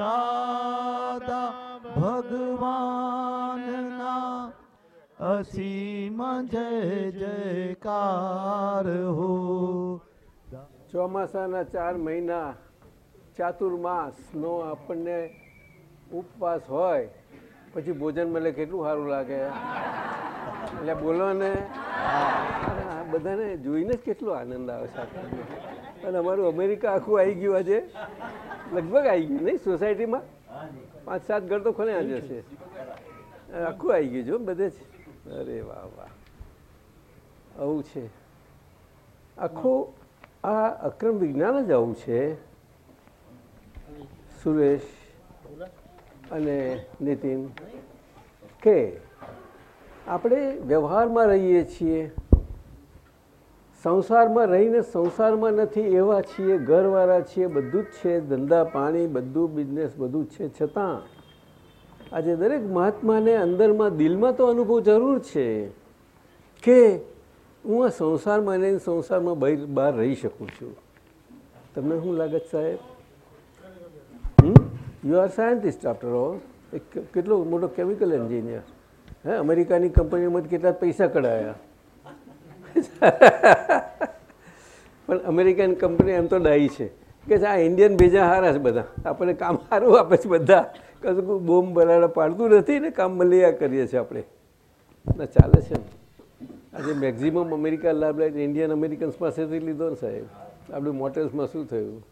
દાદા ભગવાનના અસીમ જય જયકાર હો. ચોમાસાના ચાર મહિના ચાતુર્માસનો આપણને ઉપવાસ હોય, પછી ભોજન મળે કેટલું સારું લાગે? એટલે બોલો ને બધાને જોઈને જ કેટલો આનંદ આવે આપણને. અને અમારું અમેરિકા આખું આવી ગયું આજે. લગભગ આવી ગયું નહીં? સોસાયટીમાં? પાંચ, સાત ઘર તો ખોલે આજે છે આખું આવી ગયું જો બધે જ. અરે વાહ વાહ. આવું છે. આખું આ અક્રમ વિજ્ઞાન જ આવું છે. સુરેશ અને નીતિન, કે આપણે વ્યવહારમાં રહીએ છીએ. સંસારમાં રહીને સંસારમાં નથી, એવા છીએ, ઘરવાળા છીએ, બધું જ છે, ધંધા, પાણી, બધું બિઝનેસ બધું છે. છતાં આજે દરેક મહાત્માને અંદરમાં, દિલમાં તો અનુભવ જરૂર છે કે હું આ સંસારમાં રહીને સંસારમાં બહાર રહી શકું છું. તમને શું લાગે સાહેબ? You are scientist after all એક કેટલો મોટો કેમિકલ એન્જિનિયર હે, અમેરિકાની કંપનીમાં કેટલા પૈસા કઢાયા? પણ અમેરિકન કંપની એમ તો ડાઈ છે. કે આ ઇન્ડિયન ભેજા હારા છે બધા. આપણને કામ સારું આપે છે બધા. કશું બોમ્બ બરાડા પાડતું નથી ને કામ મલિયા કરીએ છીએ આપણે. ના, ચાલે છે ને. આજે મેક્ઝિમમ અમેરિકા લાભ લઈને ઇન્ડિયન અમેરિકન્સ પાસેથી લીધો ને સાહેબ. આપણે મોટેલ્સમાં શું થયું?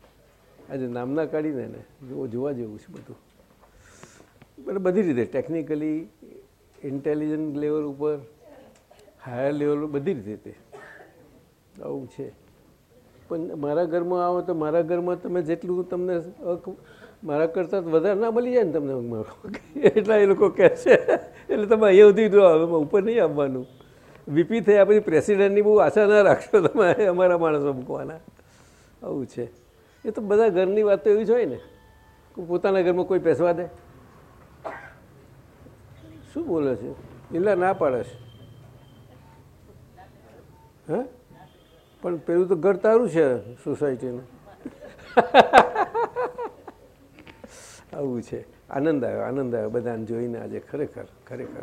આજે નામના કાઢીને ને જોવા જેવું છે બધું. બરાબર બધી રીતે ટેકનિકલી ઇન્ટેલિજન્ટ લેવલ ઉપર, હાયર લેવલ બધી રીતે આવું છે. પણ મારા ઘરમાં આવો તો મારા ઘરમાં તમે જેટલું તમને મારા કરતાં વધારે ના મળી જાય ને તમને મારો. એટલા એ લોકો કહે છે. એટલે તમે અહીંયા સુધી જો આવે ઉપર નહીં આવવાનું. વીપી થયા પછી પ્રેસિડેન્ટની બહુ આશા ના રાખશો તમે અમારા માણસો મૂકવાના. આવું છે. એ તો બધા ઘરની વાત તો એવી જ હોય ને. પોતાના ઘરમાં કોઈ પેસવા દે. શું બોલે છે? એટલે ના પાડે છે. હા? પણ પેલું તો ઘર તારું છે સોસાયટીનું. આવું છે. આનંદ આવ્યો આનંદ આવ્યો. બધાને જોઈને આજે ખરેખર ખરેખર.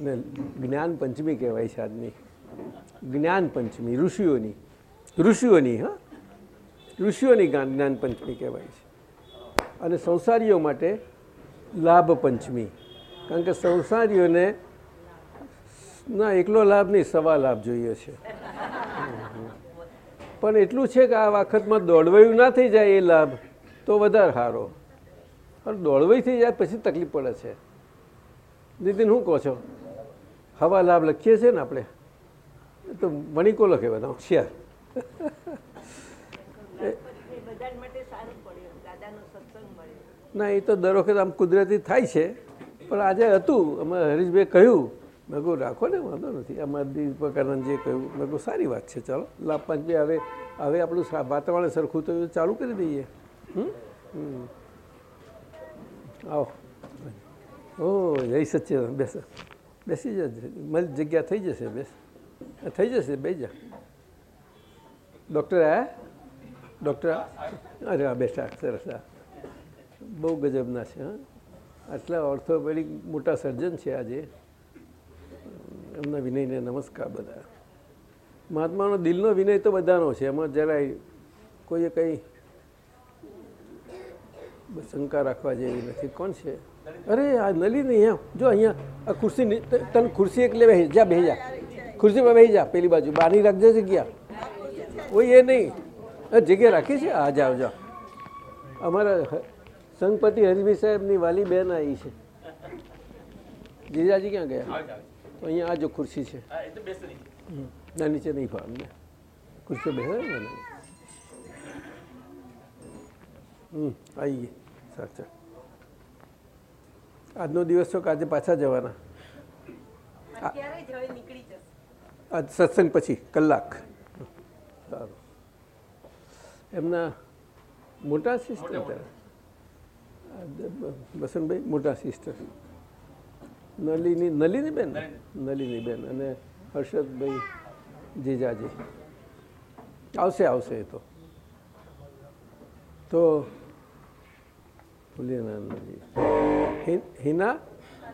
અને જ્ઞાન પંચમી કહેવાય છે આજની. જ્ઞાન પંચમી, ઋષિઓની. ઋષિઓની, હા? ઋષિઓની જ્ઞાન પંચમી કહેવાય છે. અને સંસારીઓ માટે લાભ પંચમી. કારણ કે સંસારીઓને ના, એકલો લાભ નહીં, સવા લાભ જોઈએ છે. પણ એટલું છે કે આ વખતમાં દોડવાયું ના થઈ જાય એ લાભ તો વધારે સારો પણ દોડવાઈ થઈ જાય પછી તકલીફ પડે છે. નીતિન શું કહો છો હવા લાભ લખીએ છીએ ને આપણે? તો મણિકો લખે બધા હોશિયાર. ના એ તો દર વખત આમ કુદરતી થાય છે. પણ આજે હતું અમે હરીશભાઈ કહ્યું મેં કહું રાખો ને, વાંધો નથી. અમારા દીપકાનંદ જે કહ્યું, મેં કહું સારી વાત છે, ચાલો. લાભ પંચમી હવે હવે આપણું વાતાવરણ સરખું તો ચાલુ કરી દઈએ. હમ? આવો. ઓ, જય સચ્ચિદાનંદ, બેસ. બેસી જશે મારી જગ્યા થઈ જશે, બેસ. થઈ જશે બે જા ડૉક્ટર આ ડૉક્ટર અરે હા બેઠા, સરસ હા બહુ ગજબના છે, હા. આટલા ઓર્થોપેડિક મોટા સર્જન છે આજે. એમના વિનયને નમસ્કાર બધા. મહાત્માનો દિલનો વિનય તો બધાનો છે. એમાં જરાય કોઈએ કંઈ શંકા રાખવા જેવી નથી. કોણ છે? અરે, આ નલી નહીં એમ જો અહીંયા આ ખુરશી તને ખુરશી એકલે બેસી જા બે જા. ખુરશી પર બેસી જા, પેલી બાજુ. બહારની રાખજે જગ્યા. ઓય, એ નહીં. જગ્યા રાખી છે? આ જાઓ જાઓ. અમારા સંઘપતિ હરિભાઈ સાહેબની વાલી બેન આવી છે. જીજાજી ક્યાં ગયા? તો અહીંયા આ જો ખુરશી છે. ના નીચે નહીં ફાવે અમને ખુરશી બેસે હમ આવી ગઈ. સાચા આજનો દિવસ છો કે આજે પાછા જવાના. આજ સત્સંગ પછી કલાક. સારું. એમના મોટા સિસ્ટર બસનભાઈ મોટા. સિસ્ટર નલીની નલીની બેન? નલીની. બેન. અને હર્ષદભાઈ જીજાજી. આવશે આવશે એ તો. તો હિ- હિના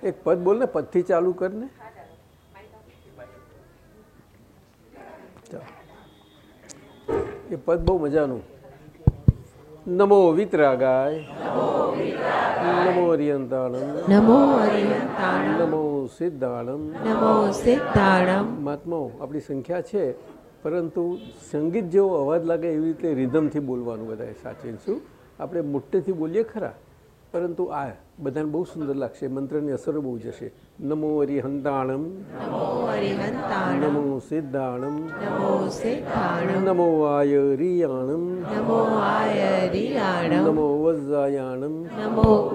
એક પદ બોલ ને પદથી ચાલુ કરને એ પદ બહુ મજાનું. નમો વિતરાગાય નમો અરિયંતાણમ નમો અરિયંતાણમ નમો સિદ્ધાણમ નમો સિદ્ધાણમ મહાત્માઓ આપણી સંખ્યા છે પરંતુ સંગીત જેવો અવાજ લાગે એવી રીતે રિધમથી બોલવાનું બધાએ સાચવીશું આપણે મોટેથી બોલીએ ખરા પરંતુ આ બધાને બહુ સુંદર લાગશે. મંત્રની અસરો બહુ જશે નમો હરિહંતાણમ. નમો સિદ્ધાણમ. નમો આય નમો આયરિયાણમ. નમો આયરિયાણમ. નમો વજ્જાયાણમ નમો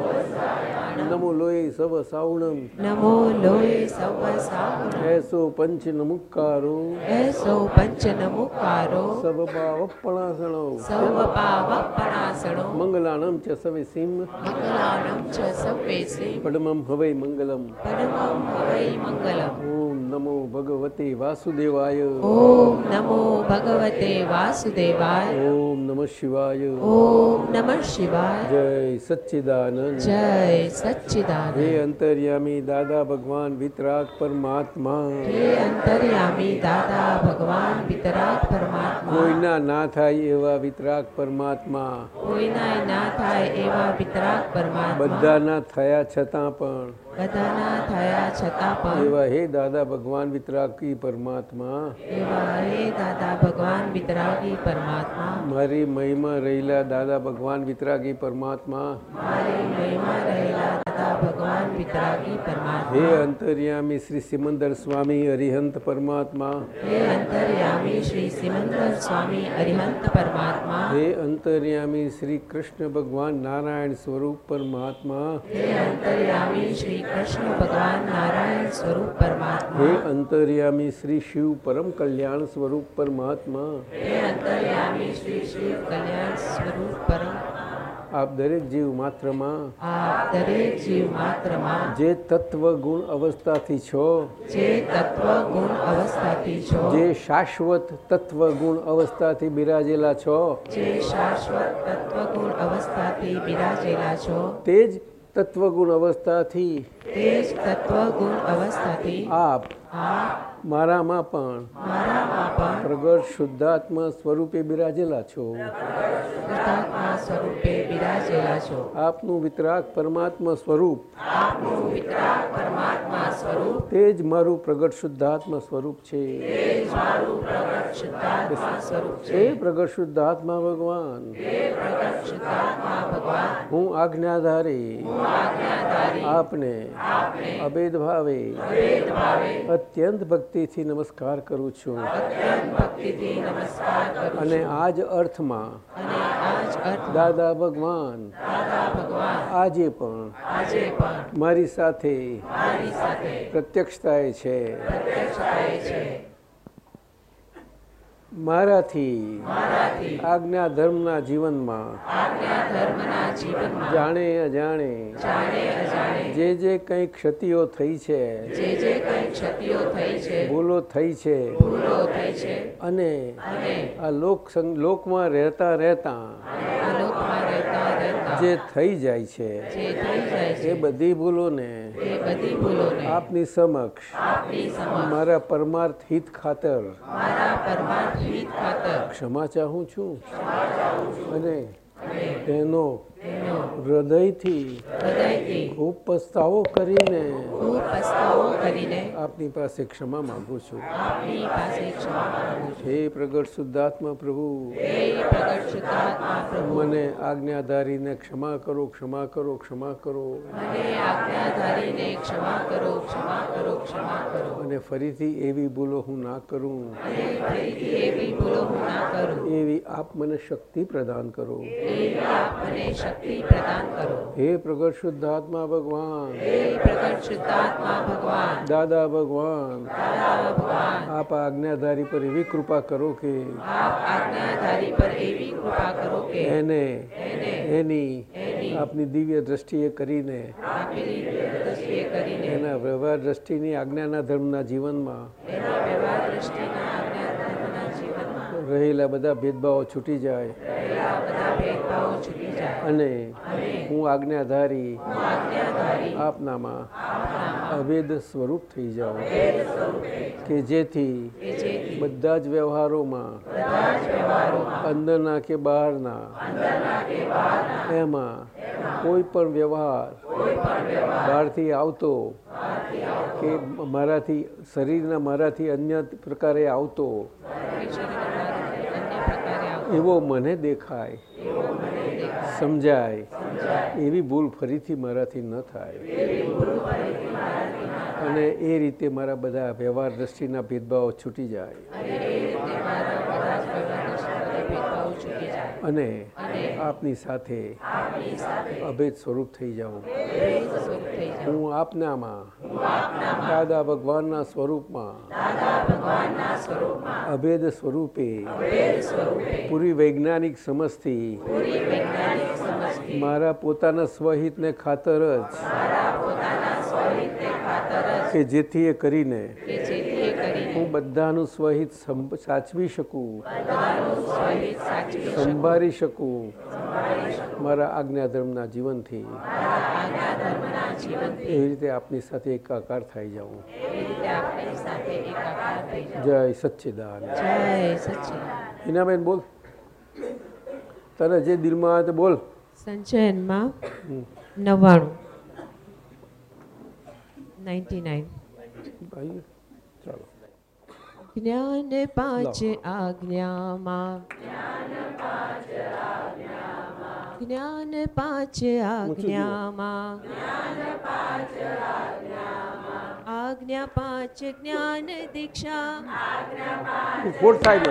નમો લોય સવ સાવણમ. નમો લોય સવ સાવણ એસો પંચ નમુકારો એસો પંચ નમુકારો સવ પાવપણાસણો સવ પાવપણાસણો મંગલાણમ ચ સવે સિંહ. મંગલાણમ ચ સવેસી પડમમ હવૈ મંગલમ પરમં હવૈ મંગલમ ઓમ નમો ભગવતે વાસુદેવાય ઓમ નમો ભગવતે વાસુદેવાય ઓમ નમઃ શિવાય ઓમ નમઃ શિવાય જય સચ્ચિદાનંદ જય સચ્ચિદાનંદ હે અંતર્યામી દાદા ભગવાન વિતરાગ પરમાત્મા હે અંતર્યામી દાદા ભગવાન વિતરાગ પરમાત્મા કોઈના ના થાય એવા વિતરાગ પરમાત્મા કોઈના ના થાય એવા વિતરાગ પરમાત્મા બધાના થયા છતાં પણ બધાના થયા છતાં પણ. એવા હે દાદા ભગવાન વિતરાગી પરમાત્મા. એવા હે દાદા ભગવાન વિતરાગી પરમાત્મા. મારી મહિમા રહેલા દાદા ભગવાન વિતરાગી પરમાત્મા. મારી મહિમા રહેલા દાદા ભગવાન વિતરાગી હે અંતર્યામી શ્રી સિમંદર સ્વામી અરિહંત પરમાત્મા. હે અંતર્યામી શ્રી સિમંદર સ્વામી અરિહંત પરમાત્મા. હે અંતર્યામી શ્રી કૃષ્ણ ભગવાન નારાયણ સ્વરૂપ પરમાત્મા. હે અંતર્યામી શ્રી કૃષ્ણ ભગવાન નારાયણ સ્વરૂપ પરમાત્મા. હે અંતર્યામી શ્રી શિવ પરમ કલ્યાણ સ્વરૂપ પરમાત્મા. હે અંતર્યામી શ્રી શિવ કલ્યાણ સ્વરૂપ પરમ. આપ દરેક જીવ માત્રમાં આપ દરેક જીવ માત્રમાં જે તત્વ ગુણ અવસ્થાથી છો જે તત્વ ગુણ અવસ્થાથી છો જે શાશ્વત તત્વ ગુણ અવસ્થાથી બિરાજેલા છો જે શાશ્વત તત્વ ગુણ અવસ્થાથી બિરાજેલા છો તે જ તત્વગુણ અવસ્થાથી તે જ તત્વ ગુણ અવસ્થાથી આપ આપ મારામાં પણ. પ્રગટ શુદ્ધાત્મા સ્વરૂપે બિરાજેલા છો. આપનું વિતરાગ પરમાત્મા સ્વરૂપ. આપનું તે જ મારું પ્રગટ શુદ્ધાત્મા સ્વરૂપ છે. પ્રગટ શુદ્ધાત્મા એ પ્રગટ શુદ્ધાત્મા ભગવાન. હું આજ્ઞાધારી. આજ્ઞાધારી આપને અભેદ ભાવે અત્યંત ભક્તિથી નમસ્કાર કરું છું. અને આ જ અર્થમાં દાદા ભગવાન આજે પણ મારી સાથે મારી સાથે પ્રત્યક્ષ થાય છે. પ્રત્યક્ષ થાય છે. મારાથી આજ્ઞા ધર્મના જીવનમાં જાણે અજાણે જે જે કંઈ ક્ષતિઓ થઈ છે ભૂલો થઈ છે અને આ લોક લોકમાં રહેતા રહેતા જે થઈ જાય છે એ બધી ભૂલોને આપની સમક્ષ મારા પરમાર્થ હિત ખાતર ક્ષમા ચાહું છું. અને તેનો હૃદયથી ખૂબ પસ્તાવો કરીને આપની પાસે ક્ષમા માંગુ છું. ક્ષમા હે પ્રગટ શુદ્ધાત્મા પ્રભુ મને આજ્ઞાધારીને ક્ષમા કરો ક્ષમા કરો ક્ષમા કરો. અને ફરીથી એવી ભૂલો હું ના કરું. એવી આપ મને શક્તિ પ્રદાન કરો. શક્તિ પ્રદાન કરો. હે પ્રગટ શુદ્ધાત્મા ભગવાન. હે પ્રગટ શુદ્ધાત્મા ભગવાન. દાદા ભગવાન. દાદા ભગવાન. આપ આજ્ઞાધારી પર એવી કૃપા કરો કે આપ આજ્ઞાધારી પર એવી કૃપા કરો કે એને એને આપની દિવ્ય દ્રષ્ટિએ કરીને એના વ્યવહાર દ્રષ્ટિની આજ્ઞાના ધર્મના જીવનમાં એના વ્યવહાર દ્રષ્ટિના ધર્મના જીવનમાં રહેલા બધા ભેદભાવો છૂટી જાય. અને હું આજ્ઞાધારી આપનામાં અભેદ સ્વરૂપ થઈ જાઉં. કે જેથી બધા જ વ્યવહારોમાં અંદરના કે બહારના એમાં કોઈ પણ વ્યવહાર બહારથી આવતો કે મારાથી શરીરના મારાથી અન્ય પ્રકારે આવતો શરીરના અન્ય પ્રકારે આવતો એવો મને દેખાય. સમજાય. એવી ભૂલ ફરીથી મારાથી ના થાય. અને એ રીતે મારા બધા વ્યવહાર દ્રષ્ટિના ભેદભાવો છૂટી જાય. અને આપની સાથે અભેદ સ્વરૂપ થઈ જાઉં હું આપનામાં દાદા ભગવાનના સ્વરૂપમાં અભેદ સ્વરૂપે પૂરી વૈજ્ઞાનિક સમજથી મારા પોતાના સ્વહિતને ખાતર જ કે જેથી એ કરીને બધાનું સ્વહિત સાચવી શકું. સંભાળી શકું. મારા આજ્ઞાધર્મના જીવનથી. આજ્ઞા ધર્મના જીવનથી એવી રીતે આપની સાથે એકાકાર થઈ જાઉં. જય સચ્ચિદાન હિનાબેન બોલ. તને જે દિલમાં આવે તો બોલ. સંચયનમાં નવ્વાણું. Ninety nine. જ્ઞાન પાંચ આજ્ઞામાં જ્ઞાન પાંચ આજ્ઞામાં આજ્ઞા પાંચ જ્ઞાન દીક્ષા. ફોર સાઈડ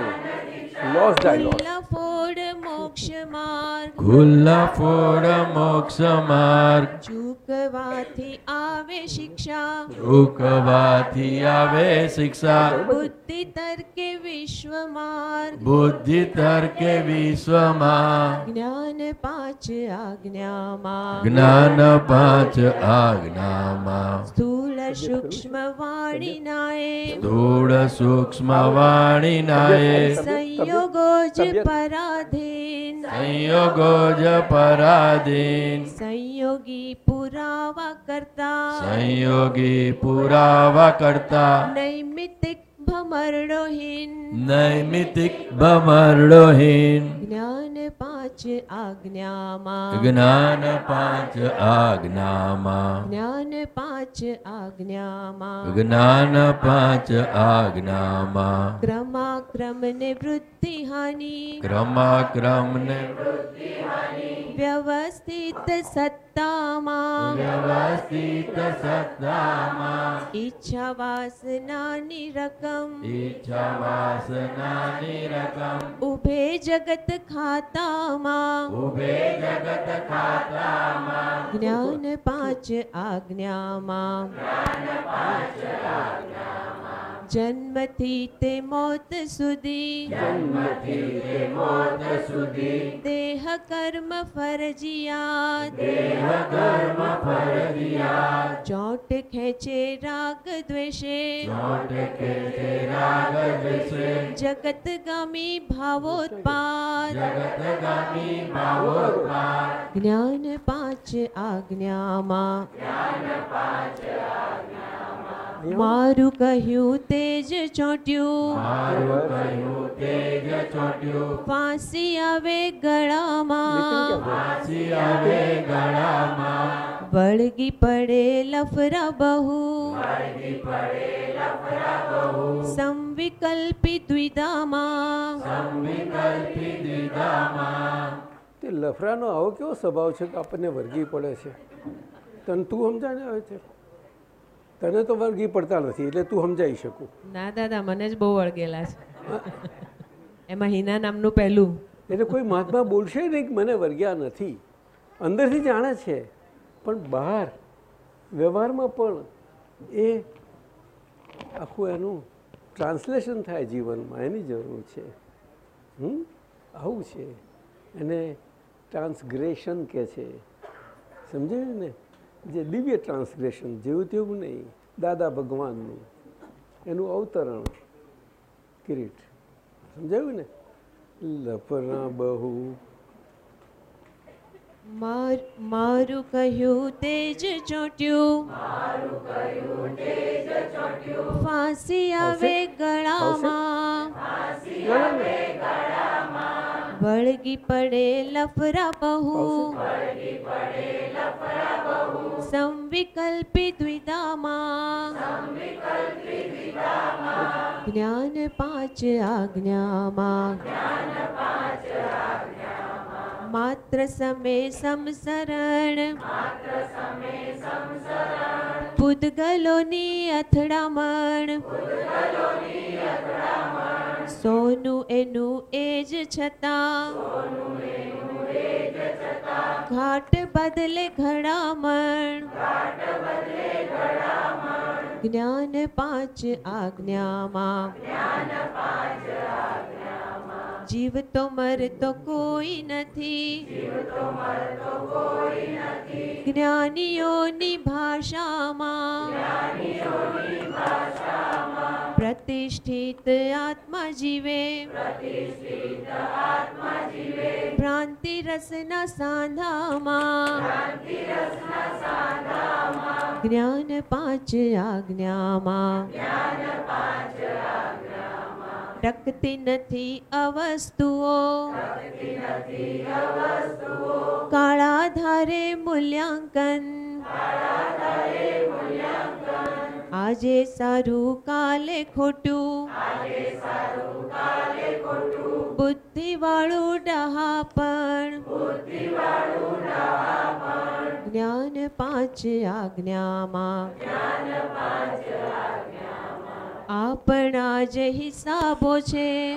લોસ ડાયલોગ. ખુલ્લા ફોડ મોક્ષ માર્ગ. ખુલ્લા ફોડ મોક્ષ માર્ગ. ચૂકવાથી આવે શિક્ષા. ચૂકવાથી આવે શિક્ષા. બુદ્ધિ તર્કે વિશ્વ માર્ગ. બુદ્ધિ તર્કે વિશ્વમાં જ્ઞાન પાંચ આજ્ઞામાં જ્ઞાન પાંચ આજ્ઞામાં સૂક્ષ્મ વાણીનાએ ધૂળ સૂક્ષ્મ વાણીનાએ સંયોગો જ પરાધીન સંયોગો જ પરાધીન સંયોગી પુરાવા કરતા સંયોગી પુરાવા કરતા નૈમિતિક ભમરડોહીન. નૈમિતિક ભમરડોહીન. જ્ઞાન પાંચ આજ્ઞામાં. જ્ઞાન પાંચ આજ્ઞામાં. જ્ઞાન પાંચ આજ્ઞામાં. જ્ઞાન પાંચ આજ્ઞામાં. ક્રમાક્રમ ને વૃત્તિ હાનિ. ક્રમાક્રમ હાનિ વ્યવસ્થિત સત્તામાં. વ્યવસ્થિત સત્તામાં. ઈચ્છા વાસનાની રકમ ઈચ્છા વાસનાની રકમ ઉભે જગત ખાતામાં ઉભે જગત ખાતામાં જ્ઞાન પાંચ આજ્ઞામાં જન્મથી તે મોત સુધી. જન્મથી તે મોત સુધી. દેહ કર્મ ફરજિયાત. દેહ કર્મ ફરજિયાત. ચોટ ખેંચે રાગ દ્વેષે. ચોટ ખેંચે રાગ દ્વેષે. જગતગામી ભાવોત્પાદ જગતગામી ભાવોત્પાદ જ્ઞાન પાંચ આજ્ઞામાં. જ્ઞાન પાંચ મારું કહ્યું તેજ ચોટ્યું. ફાંસી આવે ગળામાં. ફાંસી આવે ગળામાં. વળગી પડે લફરા બહુ. સંવિકલ્પી દ્વિધામાં. સંવિકલ્પી દ્વિધામાં. તે લફરાનો આવો કેવો સ્વભાવ છે કે આપણને વર્ગી પડે છે? તન તું સમજાને આવે છે? તને તો વળગી પડતા નથી એટલે તું સમજાઈ શકું. ના દાદા મને જ બહુ વળગેલા છે. એમાં હિના નામનું પહેલું. એટલે કોઈ મહાત્મા બોલશે નહીં કે મને વર્ગ્યા નથી. અંદરથી જાણે છે પણ બહાર વ્યવહારમાં પણ એ આખું એનું ટ્રાન્સલેશન થાય જીવનમાં એની જરૂર છે. હમ? આવું છે. એને ટ્રાન્સગ્રેશન કહે છે. સમજાયું ને? જે દિવ્ય ટ્રાન્સગ્રેશન જેવું તેવું નહીં દાદા ભગવાનનું એનું અવતરણ કિરીટ. સમજાયું ને? લપના બહુ. મારું કહ્યું તેજ ચોટ્યું. ફાંસી આવે વળગી પડે લફરા બહુ સંવિકલ્પી દ્વિધામાં જ્ઞાન પાંચ આજ્ઞામાં માત્ર સમે સમસરણ. પૂદગલોની અથડામણ. સોનું એનું એ જ છતાં. ઘાટ બદલે ઘડામણ. જ્ઞાન પાંચ આજ્ઞામાં. જીવતો મરતો કોઈ નથી. જ્ઞાનીઓની ભાષામાં પ્રતિષ્ઠિત આત્મા જીવે. ભ્રાંતિ રસના સાંધામાં જ્ઞાન પાંચ આજ્ઞામાં ટકતી નથી અવસ્તુઓ. કાળા ધારે મૂલ્યાંકન. આજે સારું કાલે ખોટું. બુદ્ધિ વાળું ડહાપણ. જ્ઞાન પાંચ આજ્ઞામાં. આપણા જ હિસાબો છે.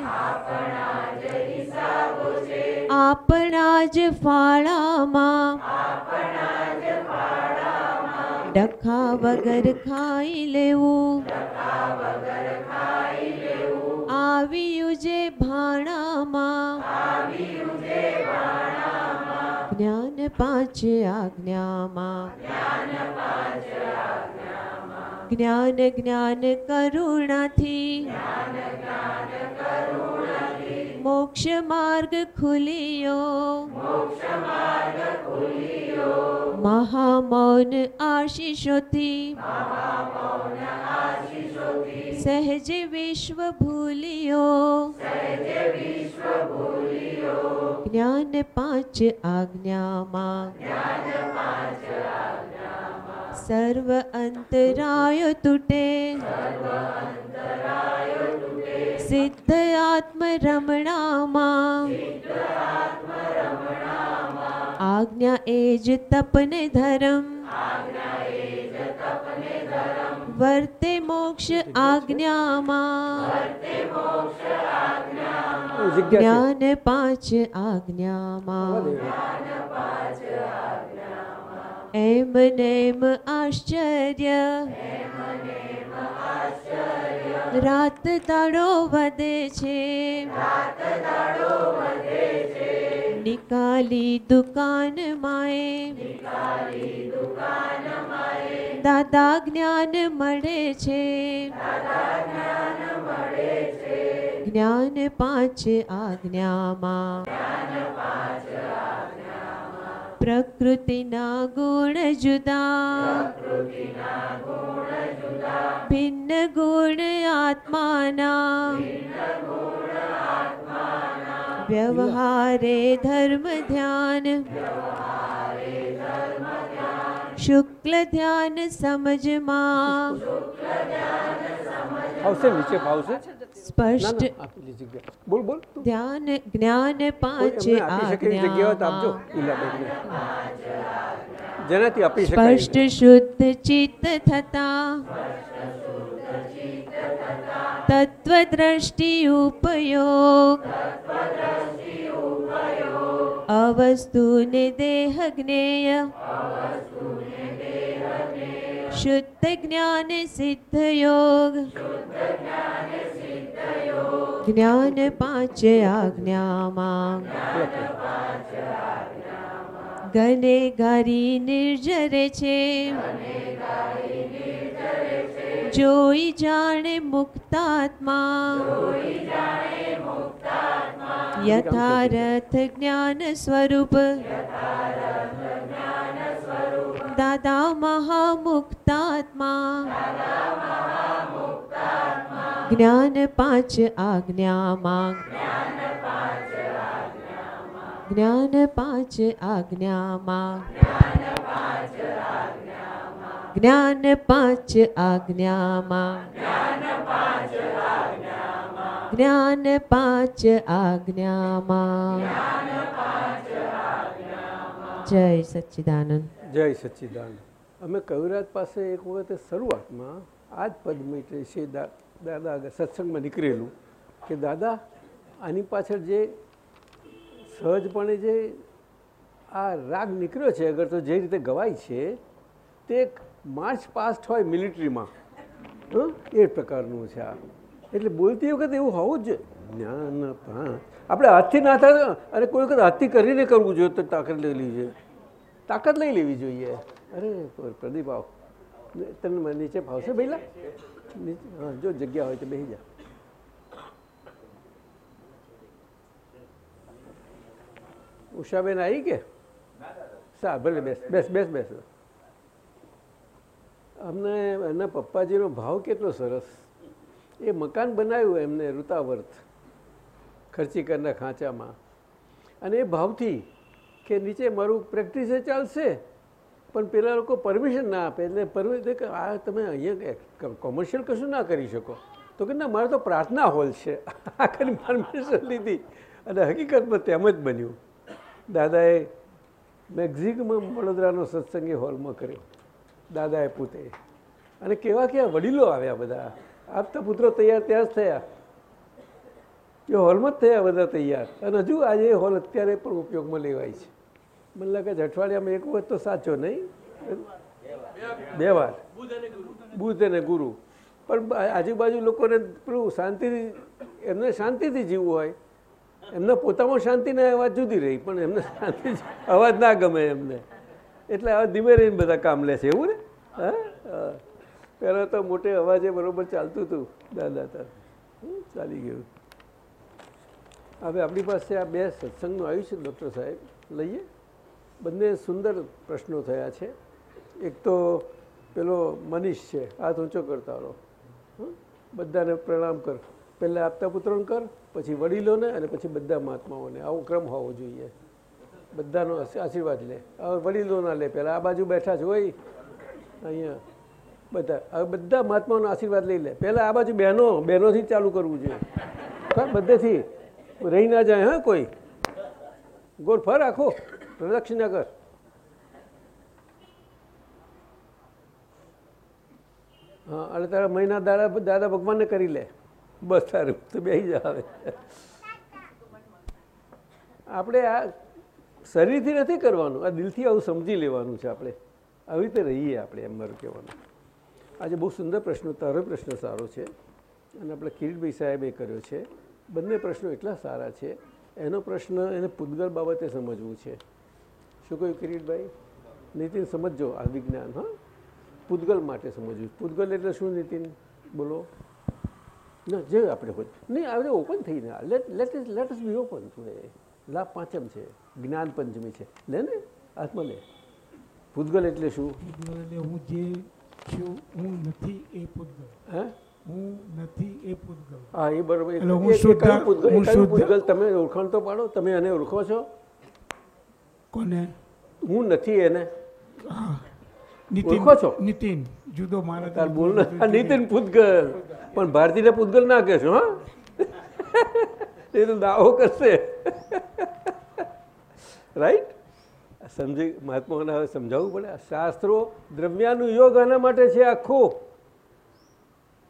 આપણા જ ફાળામાં. ડખા વગર ખાઈ લેવું. આવ્યું જે ભાણામાં. જ્ઞાન પાંચ આજ્ઞામાં. જ્ઞાન જ્ઞાન કરુણાથી. મોક્ષ માર્ગ ખુલ્યો. મહામૌન આશીષોથી. સહેજ વિશ્વ ભૂલ્યો. જ્ઞાન પાંચ આજ્ઞામાં. સર્વ અંતરાયો તૂટે સિદ્ધ આત્મ રમણામાં આજ્ઞા એ જ તપને ધરમ વર્તે મોક્ષ આજ્ઞામાં જ્ઞાન પાંચ આજ્ઞામાં એમ નેમ આશ્ચર્ય. રાત તાળો વધે છે. નિકાલી દુકાન માએ દાદા જ્ઞાન મળે છે. જ્ઞાન પાંચ આજ્ઞામાં. પ્રકૃતિના ગુણ જુદા ભિન્ન ગુણ આત્માના વ્યવહારે ધર્મ ધ્યાન શુક્લ ધ્યાન સમજમાં આવશે નીચે ફાવશે ના સ્પષ્ટ આપેલી જગ્યા. બોલ બોલ ધ્યાન જ્ઞાન પાંચ. જેનાથી આપી શકાય. સ્પષ્ટ શુદ્ધ ચિત્ત થતા. તત્વદ્રષ્ટિ ઉપયોગ. અવસ્તુને દેહ જ્ઞેય. શુદ્ધ જ્ઞાન સિદ્ધ યોગ જ્ઞાન પાંચ આજ્ઞામાં ગને ગારી નિર્જરે છે જોઈ જાણે મુક્તાત્મા. યથારથ જ્ઞાન સ્વરૂપ. દાદા મહામુક્તાત્મા. જ્ઞાન પાંચ આજ્ઞામાં જ્ઞાન પાંચ આજ્ઞામાં જ્ઞાન પાંચ આજ્ઞામાં. જ્ઞાન પાંચ આજ્ઞામાં. જય સચ્ચિદાનંદ. જય સચ્ચિદાનંદ. અમે કવિરાજ પાસે એક વખતે શરૂઆતમાં આ જ પદ છે દાદા સત્સંગમાં નીકળેલું કે, દાદા, આની પાછળ જે સહજપણે જે આ રાગ નીકળ્યો છે, અગર તો જે રીતે ગવાય છે, તે માર્ચ પાસ્ટ હોય મિલિટરીમાં. હં? એ પ્રકારનું છે આ. એટલે બોલતી વખતે એવું હોવું જ જ્ઞાન આપણે હાથથી ના થાય અને કોઈ વખત હાથથી કરીને કરવું જોઈએ તો તાકાત લઈ લેવી જોઈએ. તાકાત લઈ લેવી જોઈએ. અરે પ્રદીપ આવ. તને નીચે ફાવશે ભાઈલા હા, જો જગ્યા હોય તો બેસી જા. ઉષાબેન આવી કે? સા, ભલે બેસ બેસ બેસ બેસ. અમને, એના પપ્પાજીનો ભાવ કેટલો સરસ. એ મકાન બનાવ્યું એમને ઋતાવર્ત ખર્ચીકરના ખાંચામાં. અને એ ભાવથી કે નીચે મારું પ્રેક્ટિસે ચાલશે, પણ પેલા લોકો પરમિશન ના આપે. એટલે પરમિશન આ તમે અહીંયા કોમર્શિયલ કશું ના કરી શકો. તો કે ના, મારે તો પ્રાર્થના હોલ છે. આખરી પરમિશન લીધી. અને હકીકતમાં તેમ જ બન્યું. દાદાએ મેક્ઝિકમાં વડોદરાનો સત્સંગી હોલમાં કર્યો. દાદાએ પૂતે. અને કેવા કેવા વડીલો આવ્યા બધા. આપતા પુત્રો તૈયાર ત્યાં જ થયા. એ હોલમાં જ થયા બધા તૈયાર. અને હજુ આજે હોલ અત્યારે પણ ઉપયોગમાં લેવાય છે. મને લાગે છે અઠવાડિયામાં એક વખત તો સાચો નહીં? બે વાર. બુધ અને ગુરુ. પણ આજુબાજુ લોકોને પેલું શાંતિથી એમને શાંતિથી જીવવું હોય. એમને પોતામાં શાંતિના અવાજ જુદી રહી, પણ એમને શાંતિ, અવાજ ના ગમે એમને. એટલે હવે ધીમે રહીને બધા કામ લે છે, એવું ને? હા? પહેલાં તો મોટે અવાજે બરોબર ચાલતું હતું, દાદા તાર. ચાલી ગયું. હવે આપણી પાસે આ બે સત્સંગનું આવ્યું છે, ડૉક્ટર સાહેબ. લઈએ. બંને સુંદર પ્રશ્નો થયા છે. એક તો પેલો મનીષ છે, હાથ ઊંચો કરતા રહો? બધાને પ્રણામ કર. પહેલાં આપતા પુત્રોને કર, પછી વડીલોને અને પછી બધા મહાત્માઓને. આવો ક્રમ હોવો જોઈએ. બધાનો આશીર્વાદ લે. હવે વડીલોના લે પહેલાં. આ બાજુ બેઠા છે હોય અહીંયા. બધા હવે બધા મહાત્માઓનો આશીર્વાદ લઈ લે. પહેલાં આ બાજુ બહેનો બહેનોથી ચાલુ કરવું જોઈએ. બધેથી. રહી ના જાય, હા, કોઈ. ગોળ ફર આખો પ્રદક્ષિણા કર હા અને તારા મહિના દાદા દાદા ભગવાનને કરી લે. બસ તારું. તો બેસી જા આવે આપણે આ શરીરથી નથી કરવાનું. આ દિલથી આવું સમજી લેવાનું છે આપણે. આવી રીતે રહીએ આપણે એમ મારું કહેવાનું. આજે બહુ સુંદર પ્રશ્નો, તારો પ્રશ્ન સારો છે. અને આપણે કિરીટભાઈ સાહેબે કર્યો છે. બંને પ્રશ્નો એટલા સારા છે. એનો પ્રશ્ન, એને પૂતગલ બાબતે સમજવું છે. શું કહ્યું કિરીટભાઈ? નીતિન, સમજજો આ વિજ્ઞાન હા? પૂતગલ માટે સમજવું. પૂતગલ એટલે શું, નીતિન? બોલો. ના, જે આપણે હોય. નહીં આપણે ઓપન થઈને let let is let is be open today Labh Pancham છે. જ્ઞાન પંચમી છે. લે ને હાથમાં લે. પૂતગલ એટલે શું? એટલે હું જે છું હું નથી એ પૂતગલ હે? હું નથી એ પૂતગલ હા એ બરોબર. એટલે હું શુદ્ધ- તમે ઓળખાણ તો પાડો. તમે એને ઓળખો છો? કોને? હું નથી એને. ઓળખો છો? નીતિન જુદો મારા બોલ ના નીતિન પૂતગલ પણ ભારતીને પૂતગલ ના કહેશો હા? એ તો દાવો કરશે. રાઈટ સમજી, મહાત્માઓને હવે સમજાવવું પડે. શાસ્ત્રો દ્રવ્યાનું યોગ આના માટે છે આખો.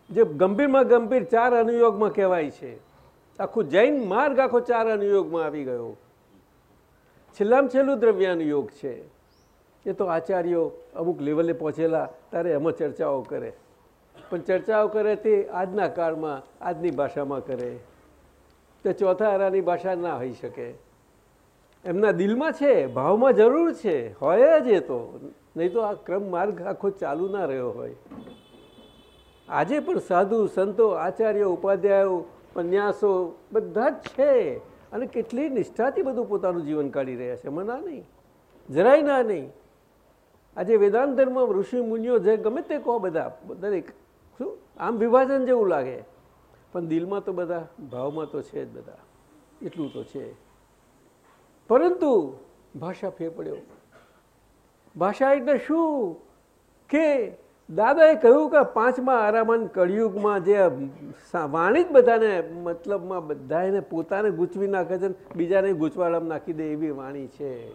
જે ગંભીરમાં ગંભીર ચાર અનુયોગમાં કહેવાય છે. આખું જૈન માર્ગ આખો ચાર અનુયોગમાં આવી ગયો. છેલ્લામાં છેલ્લું દ્રવ્યાનું યોગ છે. એ તો આચાર્યો અમુક લેવલે પહોંચેલા, ત્યારે એમાં ચર્ચાઓ કરે. પણ ચર્ચાઓ કરે તે આજના કાળમાં, આજની ભાષામાં કરે. તે ચોથા આરાની ભાષા ના હોઈ શકે. એમના દિલમાં છે, ભાવમાં જરૂર છે, હોય જ એ તો. નહીં તો આ ક્રમ માર્ગ આખો ચાલુ ના રહ્યો હોય. આજે પણ સાધુ, સંતો, આચાર્ય, ઉપાધ્યાયો પન્યાસો બધા જ છે. અને કેટલી નિષ્ઠાથી બધું પોતાનું જીવન કાઢી રહ્યા છે. એમાં ના નહીં. જરાય ના નહીં. આજે વેદાંત ધર્મ ઋષિ, મુનિઓ જે ગમે તે કહો બધા, દરેક. શું? આમ વિભાજન જેવું લાગે. પણ દિલમાં તો બધા, ભાવમાં તો છે જ બધા. એટલું તો છે. પરંતુ ભાષા ફેર પડ્યો. ભાષા એટલે શું? કે દાદાએ કહ્યું કે પાંચમા આરામન કળિયુગમાં જે વાણી જ બધાને મતલબમાં બધાને પોતાને ગૂંચવી નાખે છે બીજાને ગૂંચવાડામાં નાખી દે એવી વાણી છે.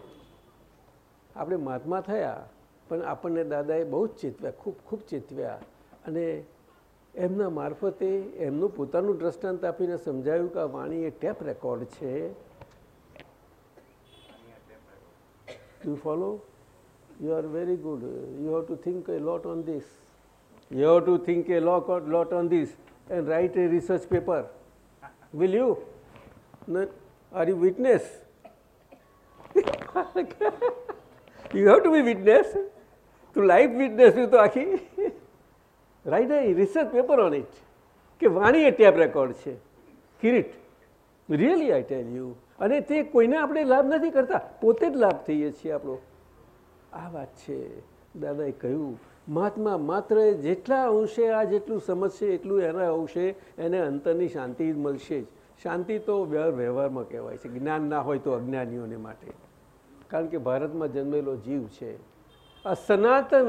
આપણે મહાત્મા થયા, પણ આપણને દાદાએ બહુ જ ચેતવ્યા, ખૂબ ખૂબ ચેતવ્યા. અને એમના મારફતે એમનું પોતાનું દ્રષ્ટાંત આપીને સમજાયું કે વાણી એ ટેપ રેકોર્ડ છે. You follow you are very good. You have to think a lot on this. You have to think a lot, lot on this and write a research paper. Will you? No, are you witness? you have to be witness. To live witness you તો આખી write a research paper on it. કે વાણી એ tape record છે Kirit really I tell you અને તે કોઈને આપણે લાભ નથી કરતા. પોતે જ લાભ થઈએ છીએ આપણો. આ વાત છે. દાદાએ કહ્યું, મહાત્મા માત્ર જેટલા અંશે આ જેટલું સમજશે, એટલું એના અંશે એને અંતરની શાંતિ જ મળશે જ. શાંતિ તો વ્યવહાર વ્યવહારમાં કહેવાય છે. જ્ઞાન ના હોય તો અજ્ઞાનીઓને માટે. કારણ કે ભારતમાં જન્મેલો જીવ છે. આ સનાતન,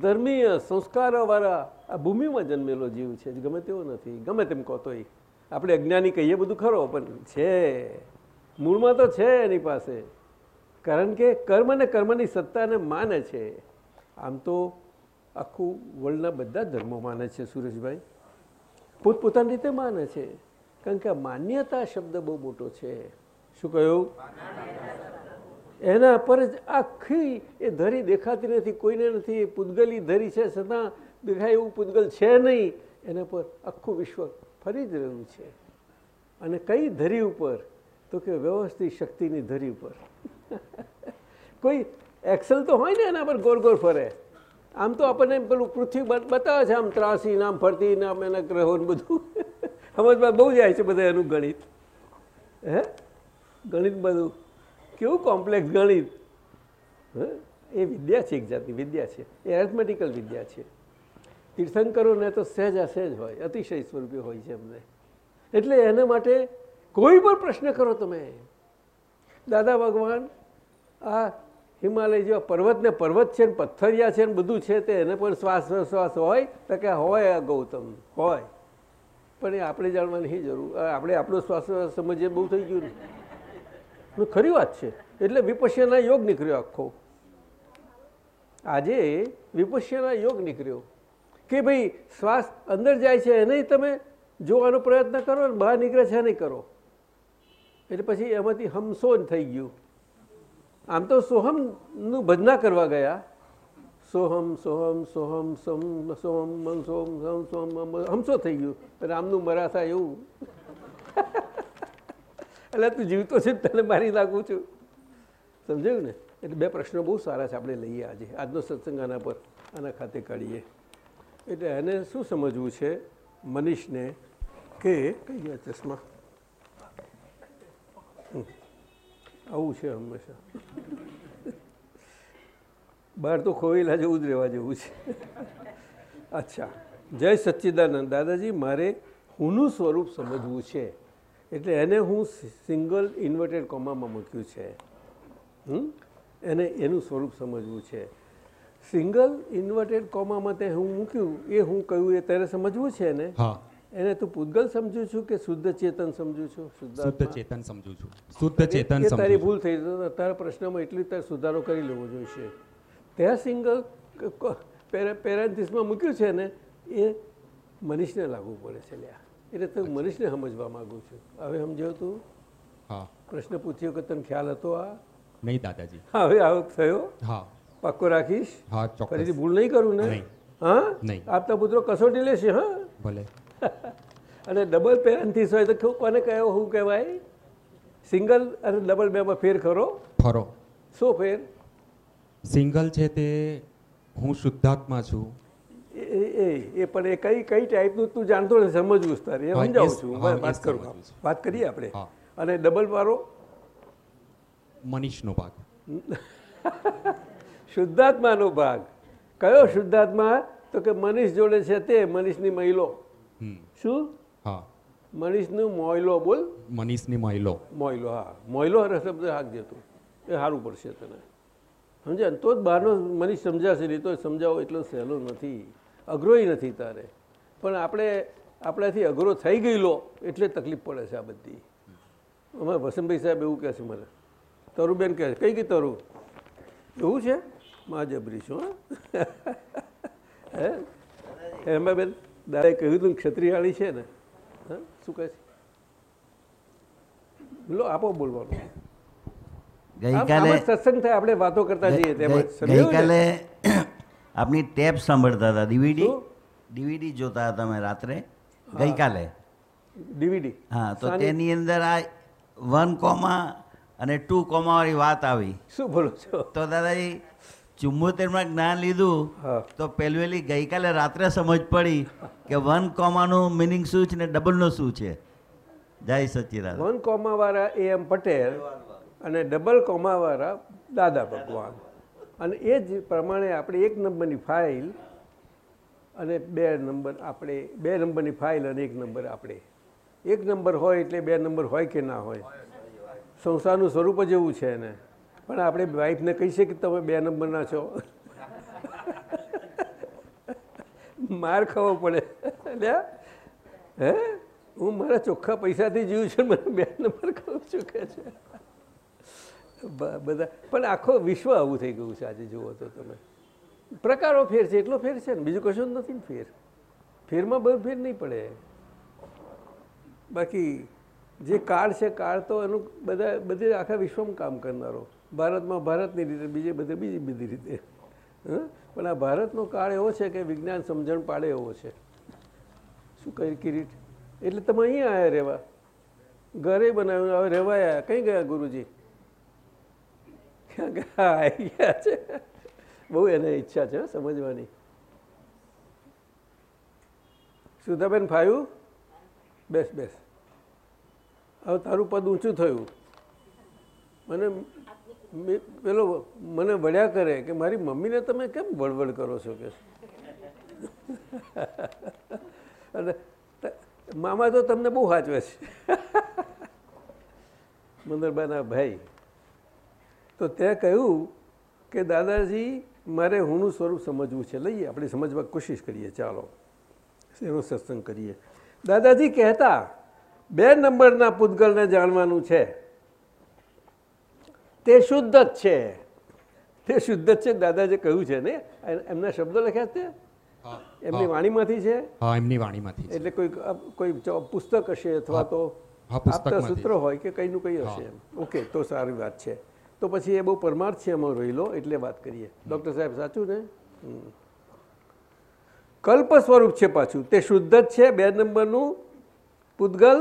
ધર્મીય સંસ્કારોવાળા આ ભૂમિમાં જન્મેલો જીવ છે. ગમે તેવો નથી. ગમે તેમ કહો તોય. આપણે અજ્ઞાની કહીએ બધું ખરો, પણ છે. મૂળમાં તો છે એની પાસે. કારણ કે કર્મ અને કર્મની સત્તાને માને છે. આમ તો આખું વર્લ્ડના બધા ધર્મો માને છે, સુરેશભાઈ. પોતપોતાની રીતે માને છે. કારણ કે માન્યતા શબ્દ બહુ મોટો છે. શું કહ્યું? એના પર જ આખી એ ધરી દેખાતી નથી, કોઈને નથી. પૂતગલી ધરી છે છતાં દેખાય એવું પૂતગલ છે નહીં. એના પર આખું વિશ્વ ફરી જ રહ્યું છે. અને કઈ ધરી ઉપર? તો કે વ્યવસ્થિત શક્તિની ધરી ઉપર. કોઈ એક્સલ તો હોય ને એના પર ગોળ ગોળ ફરે. આમ તો આપણને પેલું પૃથ્વી બતાવે છે, આમ ત્રાસી નામ ફરતી નામ એના ગ્રહો બધું. સમજમાં બહુ જાય છે બધા એનું ગણિત. હે? ગણિત બધું. કેવું કોમ્પ્લેક્સ ગણિત? હે? એ વિદ્યા છે એક જાતની, વિદ્યા છે. એ એરેથમેટિકલ વિદ્યા છે. તીર્થંકરોને તો સહેજ સહેજ હોય, અતિશય સ્વરૂપે હોય છે એમને. એટલે એના માટે કોઈ પણ પ્રશ્ન કરો તમે. દાદા ભગવાન, આ હિમાલય જેવા પર્વત ને પર્વત છે ને પથ્થરિયા છે ને બધું છે તે એને પણ શ્વાસ શ્વાસ હોય તો કે હોય આ ગૌતમ, હોય. પણ એ આપણે જાણવાની જરૂર? આપણે આપણો શ્વાસ સમજીએ બહુ થઈ ગયું ને. ખરી વાત છે. એટલે વિપશ્યના યોગ નીકળ્યો આખો. આજે વિપશ્યના યોગ નીકળ્યો. કે ભાઈ શ્વાસ અંદર જાય છે એને તમે જોવાનો પ્રયત્ન કરો ને બહાર નીકળે છે નહીં કરો. એટલે પછી એમાંથી હમસો જ થઈ ગયું. આમ તો સોહમનું ભજના કરવા ગયા. સોહમ સોહમ સોહમ, સોમ સોમ મમ સોમ સોમ સોમ હમસો થઈ ગયું. રામનું મરાસા એવું. એટલે તું જીવતો છે તને મારી નાખું છું. સમજાયું ને? એટલે બે પ્રશ્નો બહુ સારા છે આપણે લઈએ આજે. આજનો સત્સંગ આના પર, આના ખાતે કાઢીએ. એટલે એને શું સમજવું છે મનીષને કે કઈ ગયા ચશ્મા? આવું છે હંમેશા. બહાર તો ખોવેલા જેવું જ રહેવા જેવું છે. અચ્છા. જય સચ્ચિદાનંદ. દાદાજી, મારે હુંનું સ્વરૂપ સમજવું છે. એટલે એને હું સિંગલ ઇન્વર્ટેડ કોમામાં મૂક્યું છે? એને એનું સ્વરૂપ સમજવું છે. સિંગલ ઇન્વર્ટેડ કોમામાં તે હું મૂક્યું એ હું કહ્યું એ તારે સમજવું છે ને? એને તું પૂતગલ સમજુ છું કે શુદ્ધ ચેતન સમજુ છું? શુદ્ધ ચેતન સમજુ છું. શુદ્ધ એ- ચેતન તારી ભૂલ થઈ તો તારા પ્રશ્નમાં એટલી તારે સુધારો કરી લેવો જોઈશે. ત્યાં સિંગલ પેરેન્થિસમાં મૂક્યું છે ને એ મનીષને લાગુ પડે છે લ્યા. એટલે તું મનીષને સમજવા માગું છું. હવે સમજ્યો તું? હા. પ્રશ્ન પૂછ્યો કે તને ખ્યાલ હતો આ? નહીં દાદાજી. હવે આવો થયો? હા. પાક્કો રાખીશ? હા ચોક્કસ. ફરીથી ભૂલ નહીં કરું ને? હા? નહીં. આપતા પુત્રો કસોટી લેશે હા? ભલે. અને ડબલ પેરેન્થિસ હોય તો કોને કહેવો શું કહેવાય? સિંગલ અને ડબલ બેમાં ફેર ખરો? ખરો શું ફેર? સિંગલ છે તે હું શુદ્ધાત્મા છું. એ એ- પણ એ કઈ કઈ ટાઈપનું તું જાણતો નથી સમજવું તારે એ સમજાવું છું. વાત કરું. વાત કરીએ આપણે? અને ડબલ વાળો મનીષનો ભાગ શુદ્ધાત્માનો ભાગ. કયો શુદ્ધાત્મા? તો કે મનીષ જોડે છે તે મનીષની મહિલો. શું? હા. મનીષનું મોયલો બોલ. મનીષની મહિલો મોયલો હા. મોયલો શબ્દ હાક જતો એ સારું પડશે તને. સમજ્યા ને? તો જ બહારનો મનીષ સમજાશે નહીં તો સમજાવો એટલો સહેલો નથી. અઘરોય નથી તારે. પણ આપણે આપણાથી અઘરો થઈ ગયેલો એટલે તકલીફ પડે છે આ બધી. અમારે વસંતભાઈ સાહેબ એવું કહે છે મને. તરુબેન કહે છે. કઈ કઈ તરુ? એવું છે? મા જબરી છું હા? એમાં બેન દાદાએ કહ્યું હતું ક્ષત્રિયાળી છે ને શું કહે છે? લો આપો બોલવાનું. ગઈકાલે સત્સંગ થાય આપણે વાતો કરતા જઈએ તેમાં ગઈ- સમજાયું ને? ગઈકાલે આપની ટેપ સાંભળતા હતા ડીવીડી? ડીવીડી જોતા હતા અમે રાત્રે ગઈકાલે? ડીવીડી? હા તો તેની અંદર આ વન કોમા અને ટુ કોમા વાળી વાત આવી. શું બોલો છો? તો દાદાજી ચુમ્મોતેરમાં જ્ઞાન લીધું. તો પહેલી ગઈકાલે રાત્રે સમજ પડી કે વન કોમાનું મિનિંગ શું છે ને ડબલનું શું છે? જય સચિદાન વન કોમાવાળા એ એમ પટેલ અને ડબલ કોમાવાળા દાદા ભગવાન. અને એ જ પ્રમાણે આપણે એક નંબરની ફાઇલ અને બે નંબર આપણે બે નંબરની ફાઇલ અને એક નંબર આપણે. એક નંબર હોય એટલે બે નંબર હોય કે ના હોય. સંસારનું સ્વરૂપ જ એવું છે ને પણ આપણે વાઈફને કહી શકીએ કે તમે બે નંબરના છો. માર ખાવો પડે. લે? હે? હું મારા ચોખ્ખા પૈસાથી જીવું છું, મને બે નંબર ખાઉં છું કે છે? બધા. પણ આખો વિશ્વ આવું થઈ ગયું છે આજે, જુઓ તો તમે. પ્રકારો ફેર છે, એટલો ફેર છે ને. બીજું કશું નથી ને ફેર. ફેરમાં બહુ ફેર નહીં પડે. બાકી જે કાળ છે, કાળ તો એનું બધા, બધે આખા વિશ્વમાં કામ કરનારો. ભારતમાં ભારતની રીતે, બીજે બધે બીજી બધી રીતે? પણ આ ભારતનો કાળ એવો છે કે વિજ્ઞાન સમજણ પાડે એવો છે. શું કહી કિરીટ? એટલે તમે અહીંયા આવ્યા રહેવા. ઘરે બનાવ્યું, હવે રહેવાયા કઈ ગયા ગુરુજી? ક્યાં ગયા? આવી ગયા છે. બહુ એને ઈચ્છા છે સમજવાની. સુધાબેન ફાયું? બેસ બેસ. હવે તારું પદ ઊંચું થયું. મને પેલો મને વળ્યા કરે કે મારી મમ્મીને તમે કેમ વળવળ કરો છો કે? મામા તો તમને બહુ સાચવે છે. મંદરબાના ભાઈ, તો ત્યાં કહ્યું કે દાદાજી, મારે હુંનું સ્વરૂપ સમજવું છે. લઈએ, આપણે સમજવા કોશિશ કરીએ. ચાલો એનો સત્સંગ કરીએ. દાદાજી કહેતા, બે નંબરના પૂતગલને જાણવાનું છે. તે શુદ્ધ જ છે. તે શુદ્ધ જ છે. દાદાજી કહ્યું છે ને એમના શબ્દો લખ્યા છે એમની વાણીમાંથી છે? હા એમની વાણીમાંથી એટલે કોઈ કોઈ પુસ્તક હશે અથવા તો આપતા સૂત્ર હોય કે કંઈનું કંઈ. હશે ઓકે તો સારી વાત છે. તો પછી એ બહુ પરમાર્થ છે એમાં રહેલો એટલે વાત કરીએ. ડૉક્ટર સાહેબ સાચું ને? કલ્પ સ્વરૂપ છે પાછું. તે શુદ્ધ જ છે બે નંબરનું. પૂતગલ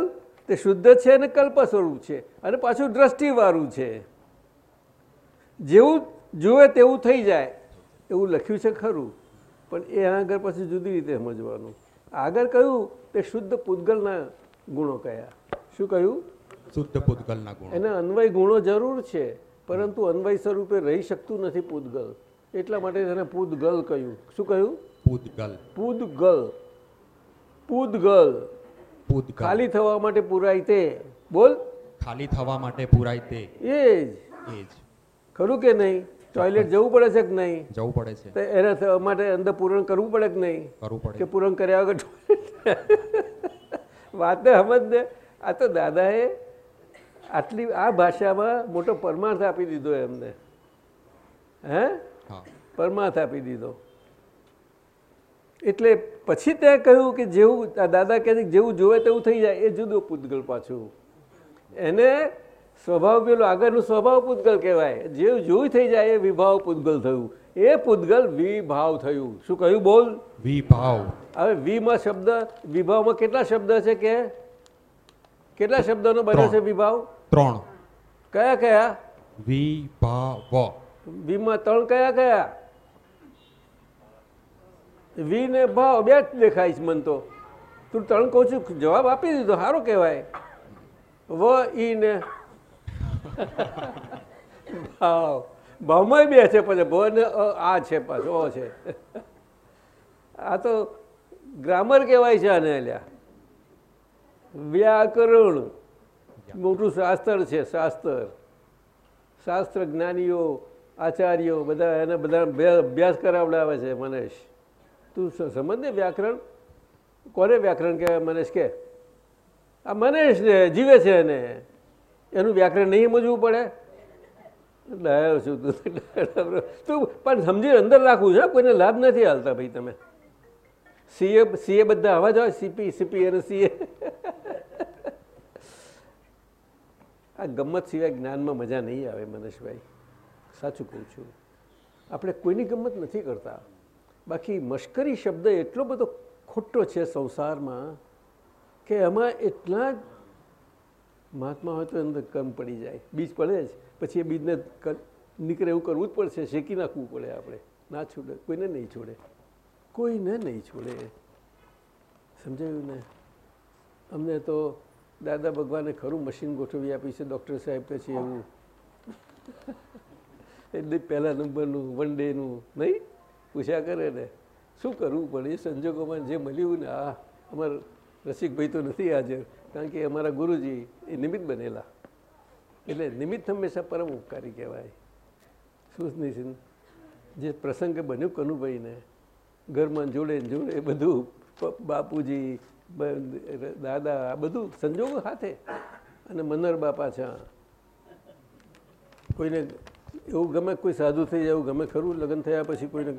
તે શુદ્ધ છે અને કલ્પ સ્વરૂપ છે. અને પાછું દ્રષ્ટિવાળું છે. જેવું જુએ તેવું થઈ જાય એવું લખ્યું છે ખરું પણ એ આગળ પછી જુદી રીતે સમજવાનું. આગળ કહ્યું તે શુદ્ધ પૂતગલના ગુણો કયા શું કહ્યું? શુદ્ધ પૂતગલના ગુણો. એને અન્વય ગુણો જરૂર છે પરંતુ અન્વય સ્વરૂપે રહી શકતું નથી પૂતગલ. એટલા માટે તેને પૂતગલ કહ્યું. શું કહ્યું? પૂતગલ. પૂતગલ. પૂદગલ પૂતગલ. ખાલી થવા માટે પુરાય તે. બોલ. ખાલી થવા માટે પુરાય તે. એ જ. એ જ. ખરું કે નહીં? ટોયલેટ જવું પડે છે કે નહીં? જવું પડે છે. તો એના માટે અંદર પૂરણ કરવું પડે કે નહીં? કરવું કે પૂરણ કર્યા વગર વાતને સમજ ને. આ તો દાદાએ આટલી આ ભાષામાં મોટો પરમાર્થ આપી દીધો એમને. હે? પરમાર્થ આપી દીધો. એટલે પછી તે કહ્યું કે જેવું દાદા કહે જેવું જોવે તેવું થઈ જાય એ જુદું પૂતગલ પાછું. એને સ્વભાવ પેલો આગળનું સ્વભાવ પૂતગલ કહેવાય. જે જોઈ થઈ જાય એ વિભાવ પૂતગલ થયું. એ પૂતગલ વિભાવ થયું. શું કહ્યું? બોલ. વિભાવ. હવે વીમાં શબ્દ વિભાવમાં કેટલા શબ્દ છે કે? કેટલા શબ્દનો બન્યો છે ત્રણ. વિભાવ? ત્રણ. કયા કયા? વિભાવ. વીમાં ત્રણ કયા કયા? વી ને ભાવ બે જ દેખાય છે મન તો. તું ત્રણ કહું છું જવાબ આપી દીધો સારો કહેવાય. વ ઈ ને ભાવ ભાવમાં બે છે પછી. ભ ને આ છે પાછો, ઓ છે. આ તો ગ્રામર કહેવાય છે આને અલ્યા. વ્યાકરણ. મોટું શાસ્ત્ર છે, શાસ્ત્ર. શાસ્ત્ર જ્ઞાનીઓ, આચાર્યો, બધા એને બધા અભ્યાસ કરાવડાવે છે મનેશ તું સમજ ને વ્યાકરણ? કોને વ્યાકરણ કહેવાય મનેશ કે? આ મનેશ ને જીવે છે એને. એનું વ્યાકરણ નહીં સમજવું પડે? ડાયો છું તું. તું, પણ સમજી અંદર રાખવું છે, કોઈને લાભ નથી હાલતા ભાઈ તમે. સીએ સીએ બધા આવા જ હોય, સીપી સીપી અને સીએ. આ ગમત સિવાય જ્ઞાનમાં મજા નહીં આવે, મનીષભાઈ. સાચું કહું છું. આપણે કોઈની ગમત નથી કરતા. બાકી મશ્કરી શબ્દ એટલો બધો ખોટો છે સંસારમાં કે એમાં એટલા જ મહાત્મા હોય તો અંદર કમ પડી જાય. બીજ પડે જ. પછી એ બીજને નીકળે એવું કરવું જ પડશે. શેકી નાખવું પડે આપણે. ના છોડે કોઈને નહીં છોડે. કોઈને નહીં છોડે. સમજાયું ને? અમને તો દાદા ભગવાને ખરું મશીન ગોઠવી આપી છે, ડૉક્ટર સાહેબ કે છે એવું. એટલે પહેલા નંબરનું વન ડેનું નહીં? પૂછ્યા કરે ને. શું કરવું પડે? એ સંજોગોમાં જે મળ્યું ને, આ અમારા રસિકભાઈ તો નથી હાજર. કારણ કે અમારા ગુરુજી એ નિમિત્ત બનેલા. એટલે નિમિત્ત હંમેશા પરમ ઉપકારી કહેવાય. શું જે પ્રસંગ બન્યું કનુભાઈને, ઘરમાં જોડે જોડે બધું બાપુજી દાદા, આ બધું સંજોગો સાથે. અને મનર બાપા છે કોઈને એવું ગમે કોઈ સાધુ થઈ જાય, એવું ગમે ખરું, લગ્ન થયા પછી કોઈને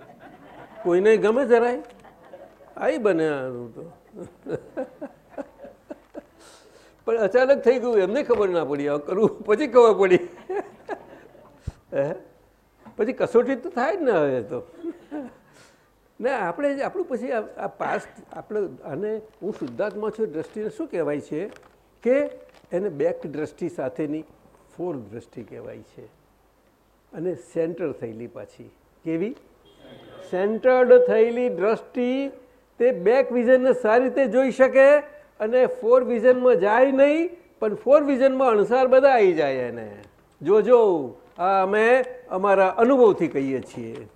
કોઈને ગમે જરાય? આઈ બને આનું તો. પણ અચાનક થઈ ગયું, એમને ખબર ના પડી કરવું, પછી ખબર પડી? પછી કસોટી તો થાય જ ને હવે તો. ના આપણે આપણું પછી આ પાસ્ટ આપણે આને હું શુદ્ધાત્મા છું, દ્રષ્ટિને શું કહેવાય છે? કે એને બેક દ્રષ્ટિ સાથેની ફોર દ્રષ્ટિ કહેવાય છે. અને સેન્ટર થયેલી પાછી. કેવી? સેન્ટર્ડ થયેલી દ્રષ્ટિ તે બેક વિઝનને સારી રીતે જોઈ શકે અને ફોર વિઝનમાં જાય નહીં, પણ ફોર વિઝનમાં અણસાર બધા આવી જાય એને. જોજો આ અમે અમારા અનુભવથી કહીએ છીએ.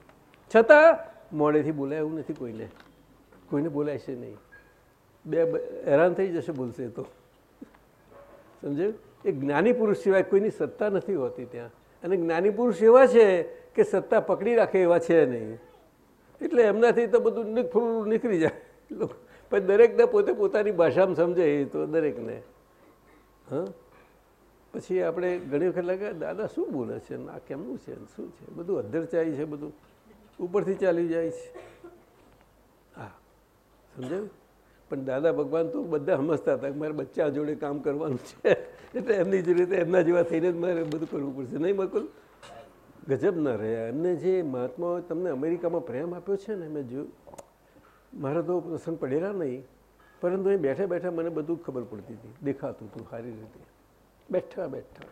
છતાં, મોડેથી બોલાય એવું નથી કોઈને. કોઈને બોલાય છે નહીં. બે હેરાન થઈ જશે બોલશે તો. સમજ્યું? એ જ્ઞાની પુરુષ સિવાય કોઈની સત્તા નથી હોતી ત્યાં. અને જ્ઞાની પુરુષ એવા છે કે સત્તા પકડી રાખે એવા છે નહીં. એટલે એમનાથી તો બધું થોડું નીકળી જાય. લોકો પણ દરેકને પોતે પોતાની ભાષામાં સમજે એ તો દરેકને. હા? પછી આપણે ઘણી વખત લાગે, દાદા, શું બોલે છે? આ કેમનું છે? શું છે? બધું અધ્ધરચાઈ છે બધું. ઉપરથી ચાલી જાય છે. હા, સમજાયું? પણ દાદા ભગવાન તો બધા સમજતા હતા કે મારે બચ્ચા જોડે કામ કરવાનું છે. એટલે એમની જ રીતે એમના જેવા થઈને જ મારે બધું કરવું પડશે. નહીં બકુલ? ગજબ ના રહ્યા એમને જે મહાત્માઓ તમને અમેરિકામાં પ્રેમ આપ્યો છે ને, મેં જોયું. મારા તો પ્રસંગ પડેલા નહીં, પરંતુ એ બેઠા બેઠા મને બધું ખબર પડતી હતી. દેખાતું હતું સારી રીતે. બેઠા બેઠા.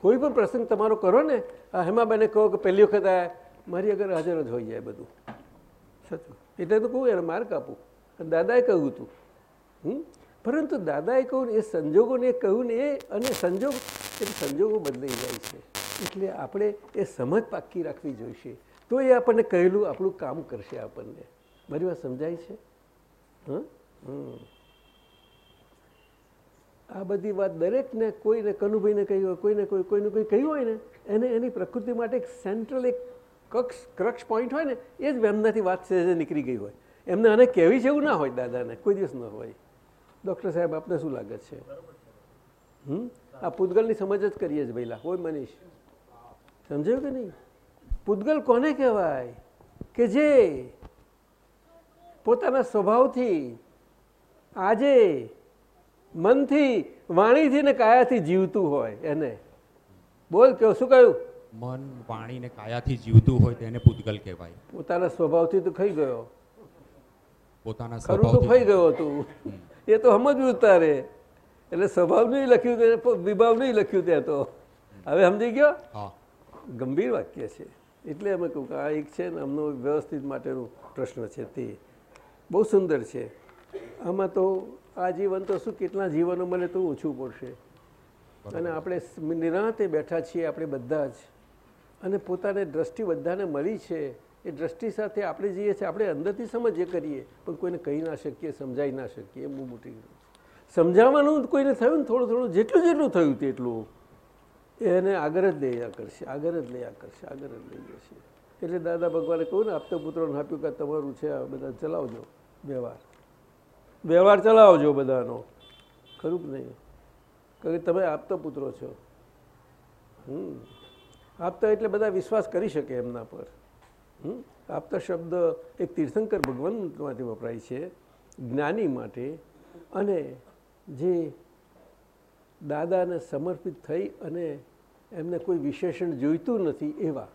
કોઈ પણ પ્રસંગ તમારો કરો ને, આ હેમાબેને કહો કે પહેલી વખત આ, મારી અગર હાજર જ હોઈ જાય બધું. સાચું. એટલે તો કહું, એને માર્ક આપું. દાદાએ કહ્યું હતું હમ? પરંતુ દાદાએ કહ્યું એ સંજોગોને કહ્યું ને, એ અને સંજોગ, એટલે સંજોગો બદલાઈ જાય છે. એટલે આપણે એ સમજ પાક્કી રાખવી જોઈશે. તો એ આપણને કહેલું આપણું કામ કરશે આપણને. મારી વાત સમજાય છે? હમ. આ બધી વાત દરેકને કોઈને કનુભાઈને કહી હોય, કોઈને કોઈ કોઈને કોઈ કહ્યું હોય ને, એને, એની પ્રકૃતિ માટે એક સેન્ટ્રલ એક કક્ષ ક્રક્ષ પોઈન્ટ હોય ને, એ જ એમનાથી વાત છે નીકળી ગઈ હોય. એમને આને કહેવી છે એવું ના હોય દાદાને, કોઈ દિવસ ન હોય. ડૉક્ટર સાહેબ, આપને શું લાગે છે? હમ? આ પૂતગલની સમજ જ કરીએ જ ભાઈલા, હોય મનીષ. સમજાયું કે નહીં? પૂતગલ કોને કહેવાય? કે જે પોતાના સ્વભાવથી આજે મનથી વાણીથી ને કાયાથી જીવતું હોય એને. બોલ કેવું શું કહ્યું? મન વાણી ને કાયાથી જીવતું હોય તેને પૂતગલ કહેવાય. પોતાના સ્વભાવથી તો ખાઈ ગયો. પોતાના ખરું તો ખાઈ ગયો. તું. એ તો સમજવું તારે. એટલે સ્વભાવ નહીં લખ્યું વિભાવ નહીં લખ્યું ત્યાં તો. હવે સમજી ગયો? હા. ગંભીર વાક્ય છે. એટલે અમે કહું કે આ એક છે ને અમનો વ્યવસ્થિત માટેનું પ્રશ્ન છે તે. બહુ સુંદર છે. આમાં તો આ જીવન તો શું કેટલા જીવનો મને તો ઓછું પડશે. અને આપણે નિરાંતે બેઠા છીએ આપણે બધા જ. અને પોતાને દ્રષ્ટિ બધાને મળી છે. એ દ્રષ્ટિ સાથે આપણે જઈએ છીએ આપણે અંદરથી સમજીએ કરીએ. પણ કોઈને કહી ના શકીએ સમજાવી ના શકીએ એ બહુ મોટી સમજાવવાનું કોઈને થયું ને થોડું થોડું જેટલું જેટલું થયું તેટલું. એને આગળ જ લઈ કરશે આગળ જ લઈ કરશે આગળ જ લઈ જશે. એટલે દાદા ભગવાને કહ્યું ને આપતો પુત્રોને આપ્યું કે તમારું છે આ બધા ચલાવજો. વ્યવહાર. વ્યવહાર ચલાવજો બધાનો. ખરું કે નહીં? કે તમે આપતા પુત્રો છો. હમ. આપતા એટલે બધા વિશ્વાસ કરી શકે એમના પર. હમ. આપતા શબ્દ એક તીર્થંકર ભગવાન માટે વપરાય છે, જ્ઞાની માટે. અને જે દાદાને સમર્પિત થઈ અને એમને કોઈ વિશેષણ જોઈતું નથી એવા.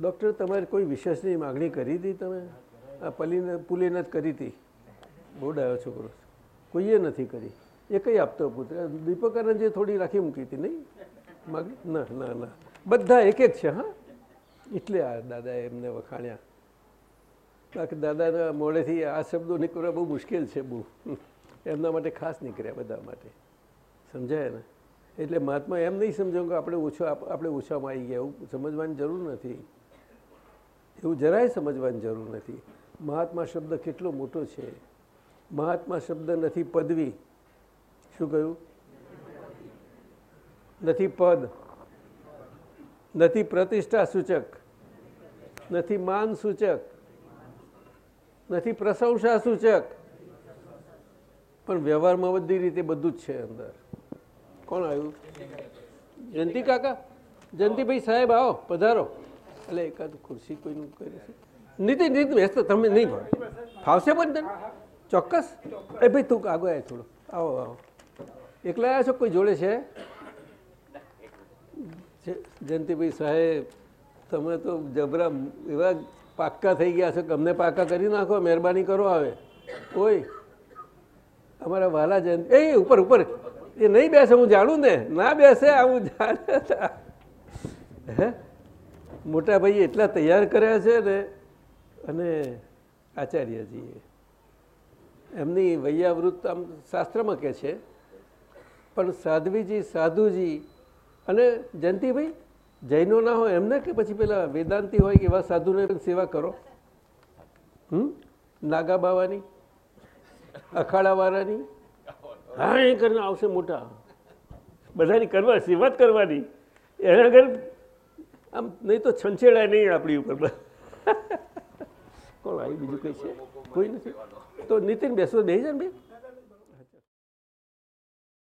ડૉક્ટર તમારે કોઈ વિશેષની માગણી કરી હતી તમે? આ પલીને પુલીને જ કરી હતી. બહુ ડાયો છોકરો. કોઈએ નથી કરી. એ કઈ આપતો પુત્ર. દીપકાનંદજીએ થોડી રાખી મૂકી હતી, નહીં? માગણી ના ના ના. બધા એક એક છે, હા? એટલે આ દાદાએ એમને વખાણ્યા. બાકી દાદાના મોડેથી આ શબ્દો નીકળવા બહુ મુશ્કેલ છે, બહુ. એમના માટે ખાસ નીકળ્યા બધા માટે. સમજાય ને? એટલે મહાત્મા એમ નહીં સમજો કે આપણે ઓછો આપણે ઓછામાં આવી ગયા. એવું સમજવાની જરૂર નથી. એવું જરાય સમજવાની જરૂર નથી. મહાત્મા શબ્દ કેટલો મોટો છે? મહાત્મા શબ્દ નથી પદવી. શું કહ્યું? નથી પદ. નથી પ્રતિષ્ઠા સૂચક. નથી માન સૂચક. નથી પ્રશંસા સૂચક. પણ વ્યવહારમાં બધી રીતે બધું જ છે અંદર. કોણ આવ્યું? જયંતિ કાકા? જયંતિભાઈ સાહેબ આવો, પધારો. એટલે એકાદ ખુરશી કોઈનું કરી છે નીતિ નીતિ વ્યસ્ત, તમે નહીં ભાવ ફાવશે પણ તને? ચોક્કસ? એ ભાઈ, તું આગળ આવ થોડો. આવો આવો. એકલા આવ્યા છો? કોઈ જોડે છે? જયંતિભાઈ સાહેબ, તમે તો જબરા એવા પાક્કા થઈ ગયા છો તમને પાક્કા કરી નાખો, મહેરબાની કરો આવે કોઈ અમારા વાલા જયંત, એ, ઉપર ઉપર. એ નહીં બેસે, હું જાણું ને. ના બેસે હું જાણ હે? મોટા ભાઈ એટલા તૈયાર કર્યા છે ને અને આચાર્યજીએ એમની વૈયાવૃત્ત આમ શાસ્ત્રમાં કહે છે, પણ સાધ્વીજી, સાધુજી અને જયંતિભાઈ, જૈનો ના હોય એમને કે પછી પેલા વેદાંતિ હોય કે એવા સાધુને સેવા કરો? હમ? નાગા બાવાની અખાડાવાળાની હા, એ કરીને આવશે મોટા. બધાની કરવા, સેવા કરવાની. એના આગળ આમ નહીં તો છંછેડાય નહીં આપણી ઉપર. કોણ આવ્યું? બીજું કંઈ છે? કોઈ નથી? તો નીતિન બેસો બે જાય ને